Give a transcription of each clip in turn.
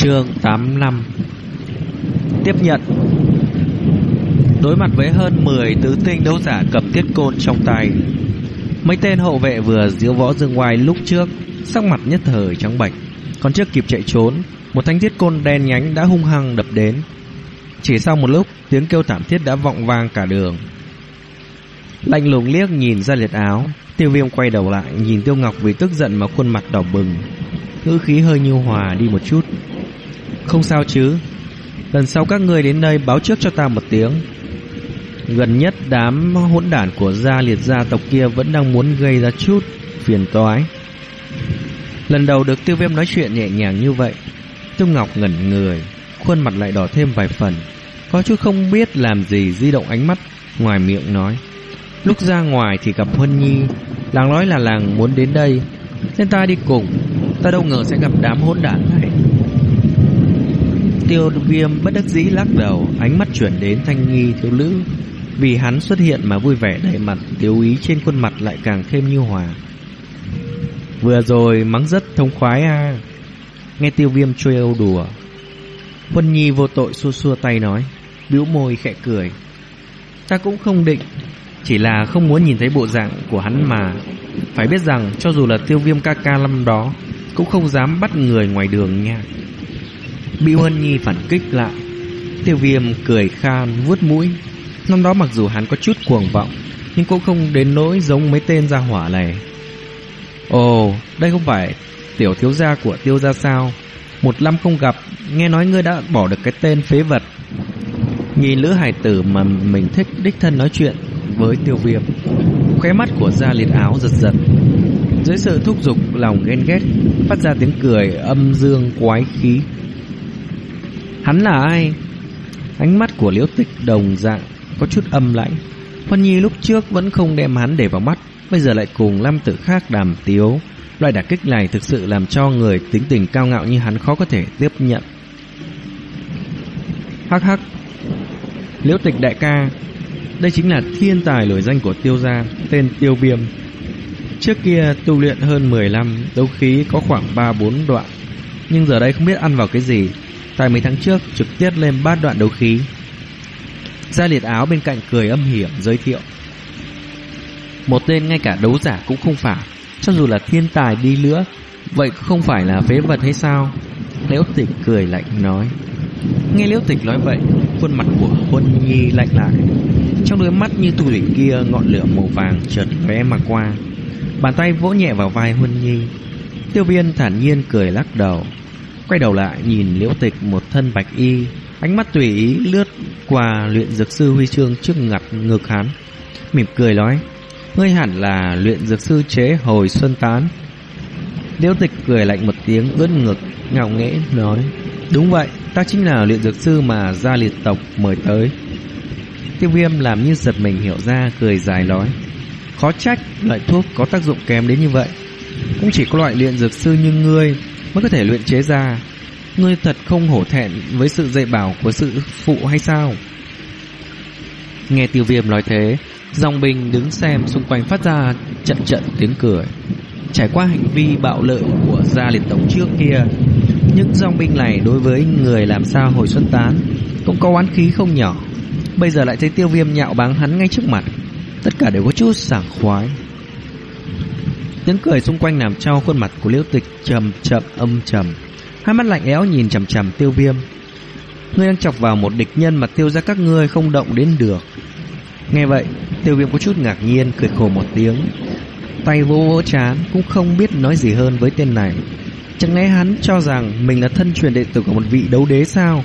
Chương 85 Tiếp nhận. Đối mặt với hơn 10 tứ tinh đấu giả cầm thiết côn trong tay, Mấy tên hậu vệ vừa diễu võ dương ngoài lúc trước, Sắc mặt nhất thời trắng bệch. Còn trước kịp chạy trốn, Một thanh thiết côn đen nhánh đã hung hăng đập đến. Chỉ sau một lúc, Tiếng kêu thảm thiết đã vọng vang cả đường. Lạnh lùng liếc nhìn ra liệt áo, Tiêu viêm quay đầu lại, Nhìn Tiêu Ngọc vì tức giận mà khuôn mặt đỏ bừng. Ngữ khí hơi nhu hòa đi một chút. Không sao chứ. Lần sau các ngươi đến đây báo trước cho ta một tiếng. Gần nhất đám hỗn đản của gia liệt gia tộc kia Vẫn đang muốn gây ra chút phiền toái. Lần đầu được tiêu viêm nói chuyện nhẹ nhàng như vậy, Tiêu Ngọc ngẩn người, Khuôn mặt lại đỏ thêm vài phần, Có chút không biết làm gì di động ánh mắt Ngoài miệng nói. Lúc ra ngoài thì gặp Huân Nhi, Làng nói là làng muốn đến đây, Nên ta đi cùng, Ta đâu ngờ sẽ gặp đám hỗn đản này. Tiêu viêm bất đắc dĩ lắc đầu, Ánh mắt chuyển đến thanh nghi thiếu nữ. Vì hắn xuất hiện mà vui vẻ đầy mặt Tiếu ý trên khuôn mặt lại càng thêm như hòa. Vừa rồi mắng rất thông khoái à Nghe tiêu viêm trôi âu đùa. Huân Nhi vô tội xua xua tay nói, bĩu môi khẽ cười. Ta cũng không định, Chỉ là không muốn nhìn thấy bộ dạng của hắn mà. Phải biết rằng, cho dù là tiêu viêm ca ca năm đó, Cũng không dám bắt người ngoài đường nha. Bị Huân Nhi phản kích lại. Tiêu viêm cười khan vuốt mũi. Năm đó mặc dù hắn có chút cuồng vọng, Nhưng cũng không đến nỗi giống mấy tên gia hỏa này. Ồ, đây không phải Tiểu thiếu gia của tiêu gia sao? Một năm không gặp, Nghe nói ngươi đã bỏ được cái tên phế vật. Nhìn lữ hải tử mà mình thích đích thân nói chuyện Với tiêu viêm, Khóe mắt của gia liệt áo giật giật. Dưới sự thúc giục, lòng ghen ghét, Phát ra tiếng cười âm dương quái khí. Hắn là ai? Ánh mắt của liễu tịch đồng dạng Có chút âm lãnh. Huân Nhi lúc trước vẫn không đem hắn để vào mắt, Bây giờ lại cùng lâm tử khác đàm tiếu. Loại đả kích này thực sự làm cho người tính tình cao ngạo như hắn khó có thể tiếp nhận. Hắc hắc. Liễu tịch đại ca, Đây chính là thiên tài nổi danh của tiêu gia, Tên tiêu viêm. Trước kia tu luyện hơn 10 năm, Đấu khí có khoảng 3-4 đoạn, Nhưng giờ đây không biết ăn vào cái gì. Tại mấy tháng trước, trực tiếp lên bát đoạn đấu khí. Gia liệt áo bên cạnh cười âm hiểm, giới thiệu. Một tên ngay cả đấu giả cũng không phải. Cho dù là thiên tài đi nữa, Vậy không phải là phế vật hay sao? Liễu tịch cười lạnh nói. Nghe liễu tịch nói vậy, Khuôn mặt của Huân Nhi lạnh lại. Trong đôi mắt như tu kia, Ngọn lửa màu vàng chợt lóe mà qua. Bàn tay vỗ nhẹ vào vai Huân Nhi. Tiêu viên thản nhiên cười lắc đầu. Quay đầu lại nhìn liễu tịch, một thân bạch y, Ánh mắt tùy ý lướt qua luyện dược sư huy chương trước ngặt ngực hắn Mỉm cười nói, Ngươi hẳn là luyện dược sư chế hồi xuân tán. Liễu tịch cười lạnh một tiếng, ướt ngực, ngạo nghễ nói, Đúng vậy, Ta chính là luyện dược sư mà gia liệt tộc mời tới. Tiêu viêm làm như giật mình hiểu ra, Cười dài nói, Khó trách, loại thuốc có tác dụng kém đến như vậy. Cũng chỉ có loại luyện dược sư như ngươi Mới có thể luyện chế ra. Ngươi thật không hổ thẹn Với sự dạy bảo của sự phụ hay sao? Nghe tiêu viêm nói thế, Dòng bình đứng xem xung quanh phát ra trận trận tiếng cười. Trải qua hành vi bạo lợi của gia liệt tống trước kia những dòng binh này đối với người làm sao hồi xuân tán Cũng có oán khí không nhỏ. Bây giờ lại thấy tiêu viêm nhạo báng hắn ngay trước mặt. Tất cả đều có chút sảng khoái. Tiếng cười xung quanh làm cho khuôn mặt của liễu tịch trầm chậm, âm trầm. Hai mắt lạnh lẽo nhìn chằm chằm tiêu viêm. Ngươi đang chọc vào một địch nhân mà tiêu ra các ngươi không động đến được. Nghe vậy, Tiêu viêm có chút ngạc nhiên, cười khổ một tiếng. Tay vô vỗ chán, Cũng không biết nói gì hơn với tên này. Chẳng lẽ hắn cho rằng mình là thân truyền đệ tử của một vị đấu đế sao?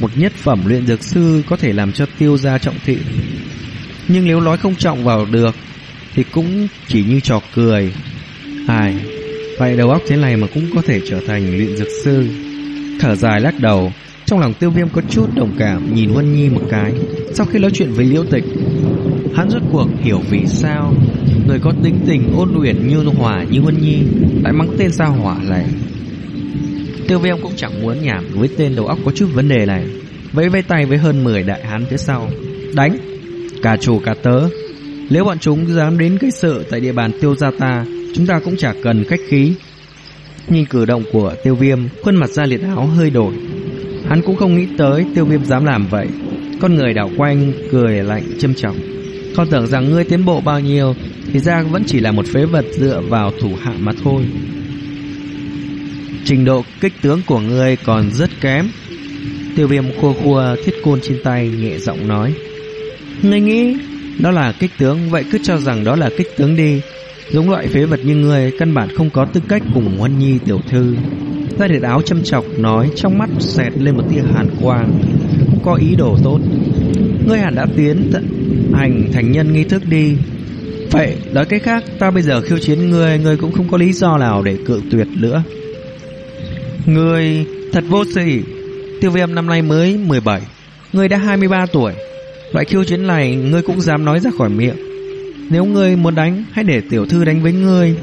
Một nhất phẩm luyện dược sư có thể làm cho tiêu gia trọng thị. Nhưng nếu nói không trọng vào được thì cũng chỉ như trò cười. Ai, vậy đầu óc thế này mà cũng có thể trở thành luyện dược sư. Thở dài lắc đầu, trong lòng tiêu viêm có chút đồng cảm nhìn Huân Nhi một cái. Sau khi nói chuyện với Liễu Tịch, hắn rốt cuộc hiểu vì sao Người có tính tình ôn luyện như hòa như Huân Nhi Lại mắng tên sao hỏa này Tiêu viêm cũng chẳng muốn nhảm với tên đầu óc có chút vấn đề này Vẫy vây tay với hơn 10 đại hán phía sau Đánh Cả chủ cả tớ nếu bọn chúng dám đến gây sự tại địa bàn tiêu gia ta, Chúng ta cũng chả cần khách khí. Nhìn cử động của tiêu viêm, Khuôn mặt ra liệt áo hơi đổi. Hắn cũng không nghĩ tới tiêu viêm dám làm vậy. Con người đảo quanh, cười lạnh châm trọng. Con tưởng rằng ngươi tiến bộ bao nhiêu, Thì ra vẫn chỉ là một phế vật dựa vào thủ hạ mà thôi. Trình độ kích tướng của ngươi còn rất kém. Tiêu viêm khua khua, thiết côn trên tay, nhẹ giọng nói. Ngươi nghĩ đó là kích tướng, Vậy cứ cho rằng đó là kích tướng đi. Giống loại phế vật như người Căn bản không có tư cách cùng Huân Nhi tiểu thư. Giai điệt áo châm chọc nói, Trong mắt xẹt lên một tia hàn quang. Có ý đồ tốt. Ngươi hẳn đã tiến tận hành thành nhân nghi thức đi. Vậy, nói cách khác, Ta bây giờ khiêu chiến ngươi Ngươi cũng không có lý do nào để cự tuyệt nữa. Ngươi thật vô sỉ. Tiêu viêm năm nay mới 17 Ngươi đã 23 tuổi. Loại khiêu chiến này, ngươi cũng dám nói ra khỏi miệng. Nếu ngươi muốn đánh, Hãy để tiểu thư đánh với ngươi.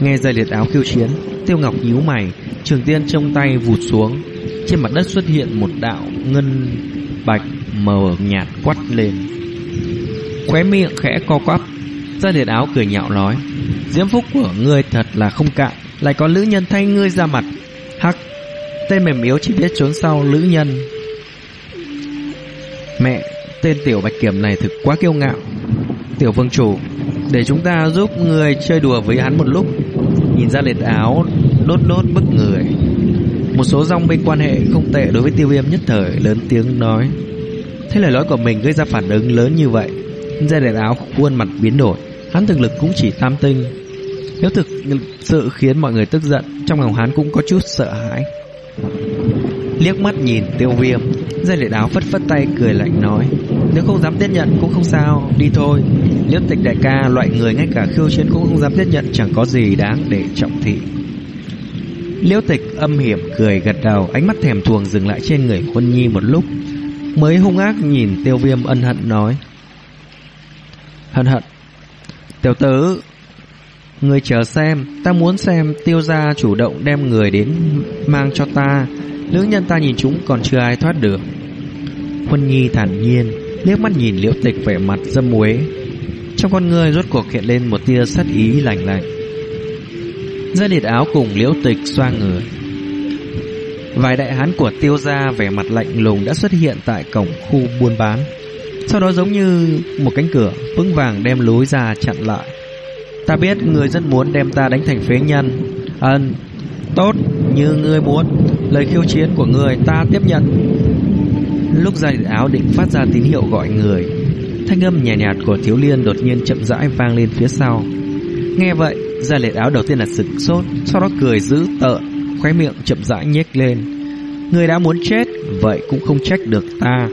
Nghe dây liệt áo khiêu chiến, Tiêu Ngọc nhíu mày, Trường tiên trong tay vụt xuống. Trên mặt đất xuất hiện một đạo ngân bạch mờ nhạt quắt lên. Khóe miệng khẽ co quắp Dây liệt áo cười nhạo nói, Diễm phúc của ngươi thật là không cạn, Lại có lữ nhân thay ngươi ra mặt. Hắc, Tên mềm yếu chỉ biết trốn sau lữ nhân. Mẹ Tên tiểu bạch kiểm này thực quá kiêu ngạo. Tiểu vương chủ, Để chúng ta giúp người chơi đùa với hắn một lúc. Nhìn ra lệt áo, Đốt đốt bức người. Một số dòng bên quan hệ không tệ đối với tiêu viêm nhất thời, lớn tiếng nói. Thế lời nói của mình gây ra phản ứng lớn như vậy. Ra lệt áo, khuôn mặt biến đổi. Hắn thực lực cũng chỉ tam tinh. Nếu thực sự khiến mọi người tức giận, Trong lòng hắn cũng có chút sợ hãi. Liếc mắt nhìn tiêu viêm. Giai liệt áo phất phất tay cười lạnh nói, Nếu không dám tiếp nhận cũng không sao, Đi thôi. Liễu tịch đại ca, loại người ngay cả khiêu chiến cũng không dám tiếp nhận, Chẳng có gì đáng để trọng thị. Liễu tịch âm hiểm cười gật đầu, Ánh mắt thèm thuồng dừng lại trên người Huân Nhi một lúc. Mới hung ác nhìn tiêu viêm ân hận nói, Hận hận, Tiểu tử, Người chờ xem, Ta muốn xem tiêu gia chủ động đem người đến Mang cho ta. Nữ nhân ta nhìn chúng còn chưa ai thoát được. Huân Nhi thản nhiên, liếc mắt nhìn liễu tịch vẻ mặt dâm muế. Trong con người rốt cuộc hiện lên một tia sát ý lạnh lạnh. Ra liệt áo cùng liễu tịch xoa người Vài đại hán của tiêu gia vẻ mặt lạnh lùng đã xuất hiện tại cổng khu buôn bán. Sau đó giống như một cánh cửa vững vàng đem lối ra chặn lại. Ta biết người rất muốn đem ta đánh thành phế nhân. Ân, Tốt, như ngươi muốn. Lời khiêu chiến của người ta tiếp nhận. Lúc giày áo định phát ra tín hiệu gọi người, Thanh âm nhẹ nhạt của thiếu liên đột nhiên chậm rãi vang lên phía sau. Nghe vậy Gia liệt áo đầu tiên là sực sốt, Sau đó cười dữ tợn, Khóe miệng chậm rãi nhếch lên. Người đã muốn chết, Vậy cũng không trách được ta.